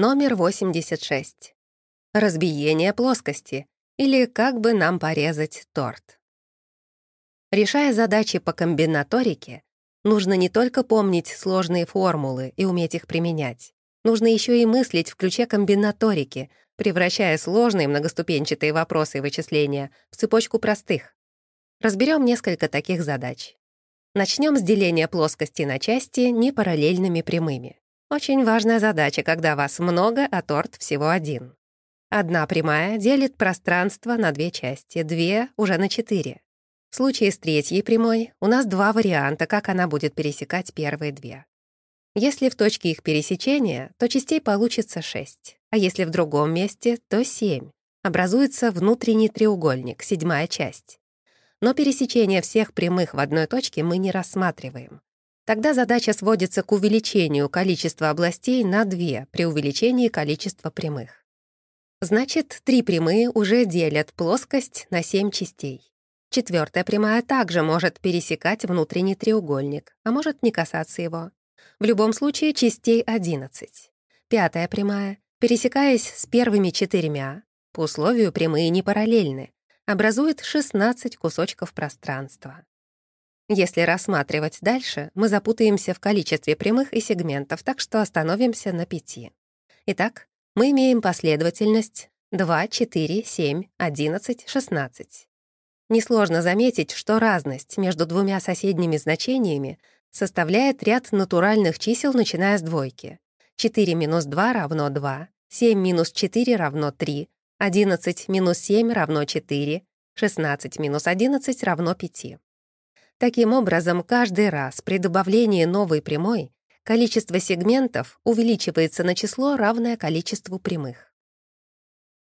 Номер 86. Разбиение плоскости или как бы нам порезать торт. Решая задачи по комбинаторике, нужно не только помнить сложные формулы и уметь их применять. Нужно еще и мыслить в ключе комбинаторики, превращая сложные многоступенчатые вопросы и вычисления в цепочку простых. Разберем несколько таких задач. Начнем с деления плоскости на части непараллельными прямыми. Очень важная задача, когда вас много, а торт всего один. Одна прямая делит пространство на две части, две — уже на четыре. В случае с третьей прямой у нас два варианта, как она будет пересекать первые две. Если в точке их пересечения, то частей получится шесть, а если в другом месте, то семь. Образуется внутренний треугольник, седьмая часть. Но пересечение всех прямых в одной точке мы не рассматриваем. Тогда задача сводится к увеличению количества областей на 2 при увеличении количества прямых. Значит, три прямые уже делят плоскость на 7 частей. Четвертая прямая также может пересекать внутренний треугольник, а может не касаться его. В любом случае частей 11. Пятая прямая, пересекаясь с первыми четырьмя, по условию прямые не параллельны, образует 16 кусочков пространства. Если рассматривать дальше, мы запутаемся в количестве прямых и сегментов, так что остановимся на пяти. Итак, мы имеем последовательность 2, 4, 7, 11, 16. Несложно заметить, что разность между двумя соседними значениями составляет ряд натуральных чисел, начиная с двойки. 4 минус 2 равно 2, 7 минус 4 равно 3, 11 минус 7 равно 4, 16 минус 11 равно 5. Таким образом, каждый раз при добавлении новой прямой количество сегментов увеличивается на число, равное количеству прямых.